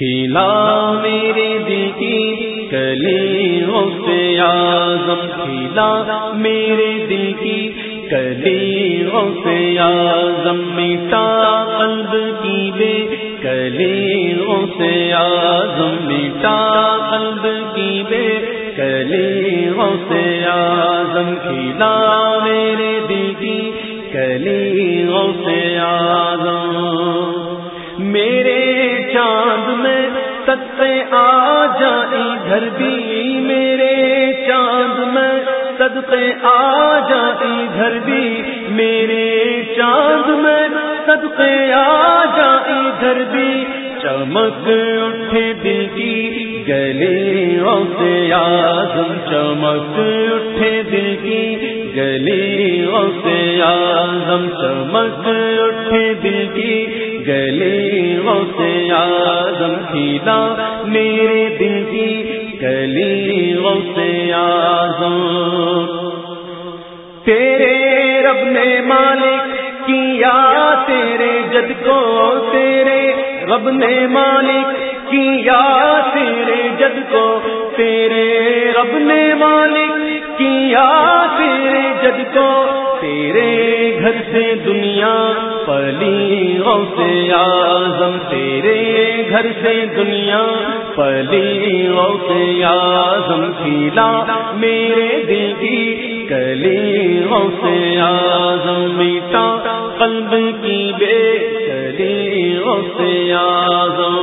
کھیلا میرے دل کی کلی سے آزم کھیلا میرے دل کی کلی سے آزم میٹا قلب کی بے کلی سے آزم میٹا قلب کی بے کلی سے آزم کھیلا میرے دل کی کلی سے آزم میرے آ جائی گھر بھی میرے چاند میں، صدقے آ جائی گھر بھی میرے چاند میں، صدقے آ جائی گھر بھی۔ چمک اٹھے دل کی گلی سے آزم چمک اٹھے دل کی گلی سے آزم چمک اٹھے دل کی گلی سے آزم کھیلا میرے دل کی گلی سے آزم تیرے رب نے مالک کیا، تیرے جد کو، تیرے رب نے مالک کیا، تیرے جد کو، تیرے رب نے مالک کیا، تیرے جد کو تیرے گھر سے دنیا پلی سے آزم تیرے گھر سے دنیا پلی سے آزم کھیلا میرے دل کی کلی سے آزم میٹا قلب کی بے کلی سے آزم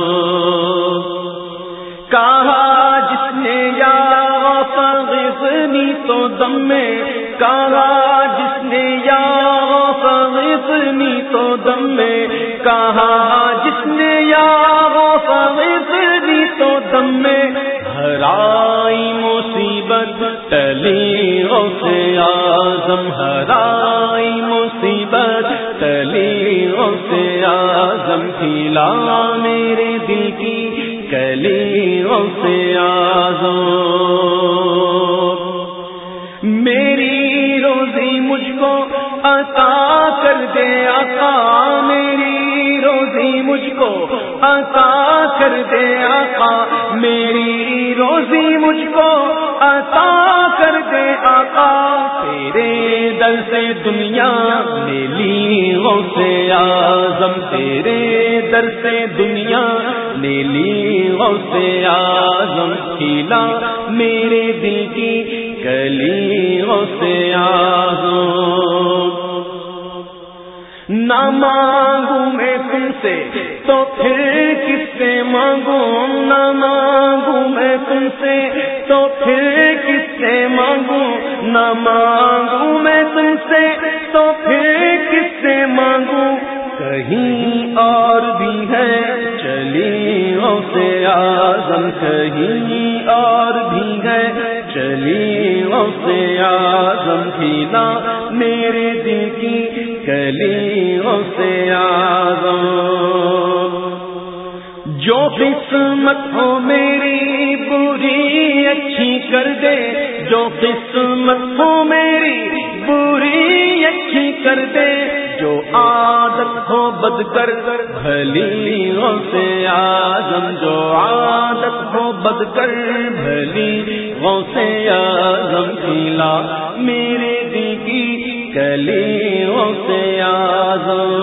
کہا تو دم میں کہا، جس نے یا تو دم میں کہا، جس نے یا تو دم میں ہرائی مصیبت ٹلی سے آزم ہرائی مصیبت ٹلی سے آزم کھیلا میرے دل کی کلی سے آزم عطا کر دے آقا میری روزی مجھ کو۔ عطا کر دے آقا میری روزی مجھ کو۔ عطا کر دے آقا تیرے دل سے دنیا نیلی ہو سے آزم تیرے در سے دنیا نیلی ہو سے آزم کھیلا میرے دل کی کلی ہو سے نہ مانگوں میں تم سے، تو پھر کس سے مانگوں نہ مانگوں میں تم سے، تو پھر کس سے مانگوں نہ مانگوں میں تم سے، تو پھر کس سے مانگوں کہیں آزم کہیں اور بھی ہے۔ چلی ہو سے آزم کھیلا میرے دل کی۔ کلی ہو آزم جو قسمت ہو میری بری اچھی کر دے۔ جو قسمت ہو میری بری اچھی کر دے۔ جو عادت ہو بد کر بھلی سے آزم جو عادت ہو بد کر بھلی سے آزم کھیلا میرے دل کی کلی سے آزم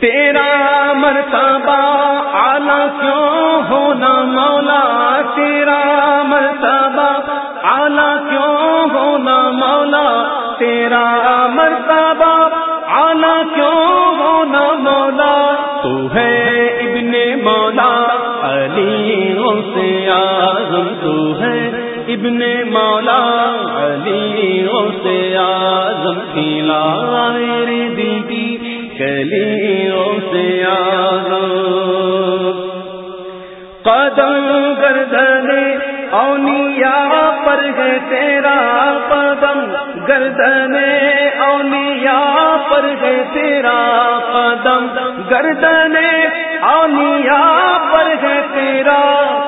تیرا مرتبہ آلہ کیوں ہونا مولا؟ تیرا مرتبہ آلہ کیوں ہونا مولا؟ تیرا مرتبہ آلہ کیوں ہونا مولا؟ تو ہے ابن مولا علی سے آزم، تو ہے ابن مولا علی سے آزم کھیلا میرے دل کی کلیوں سے آزم۔ قدم گردنے اونیا پر ہے تیرا قدم گردنے پر ہے تیرا قدم گردنے اونیا پر ہے تیرا۔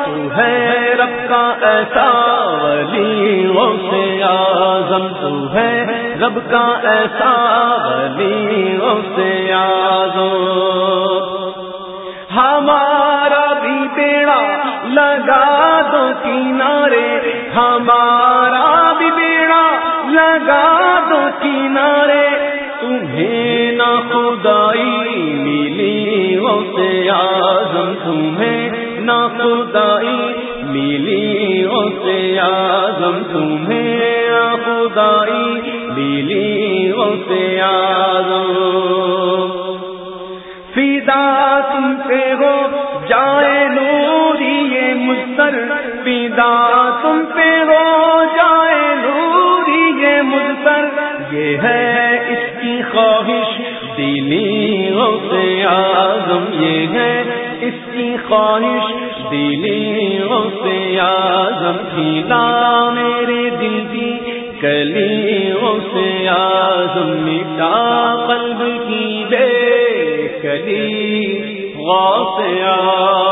تو ہے رب کا ایسا ولی سے آزم تو ہے رب کا ایسا ولی سے آزم ہمارا بھی بیڑا لگا دو کنارے۔ ہمارا بھی بیڑا لگا دو کنارے۔ تمہیں نہ خدائی ملی اسے آزم تمہیں نہ خدائی ملی اسے آزم تمہیں خدائی ملی اسے آزم فیدا تم پہ ہو، جائے نوری یہ مستر فیدا تم پہ ہو دلی غوث آزم یہ ہے۔ اس کی خواہش دینی سے آزم کھیلا میرے دل کی کلی غوث آزم مٹا قلب کی۔ بے کلی غوث آزم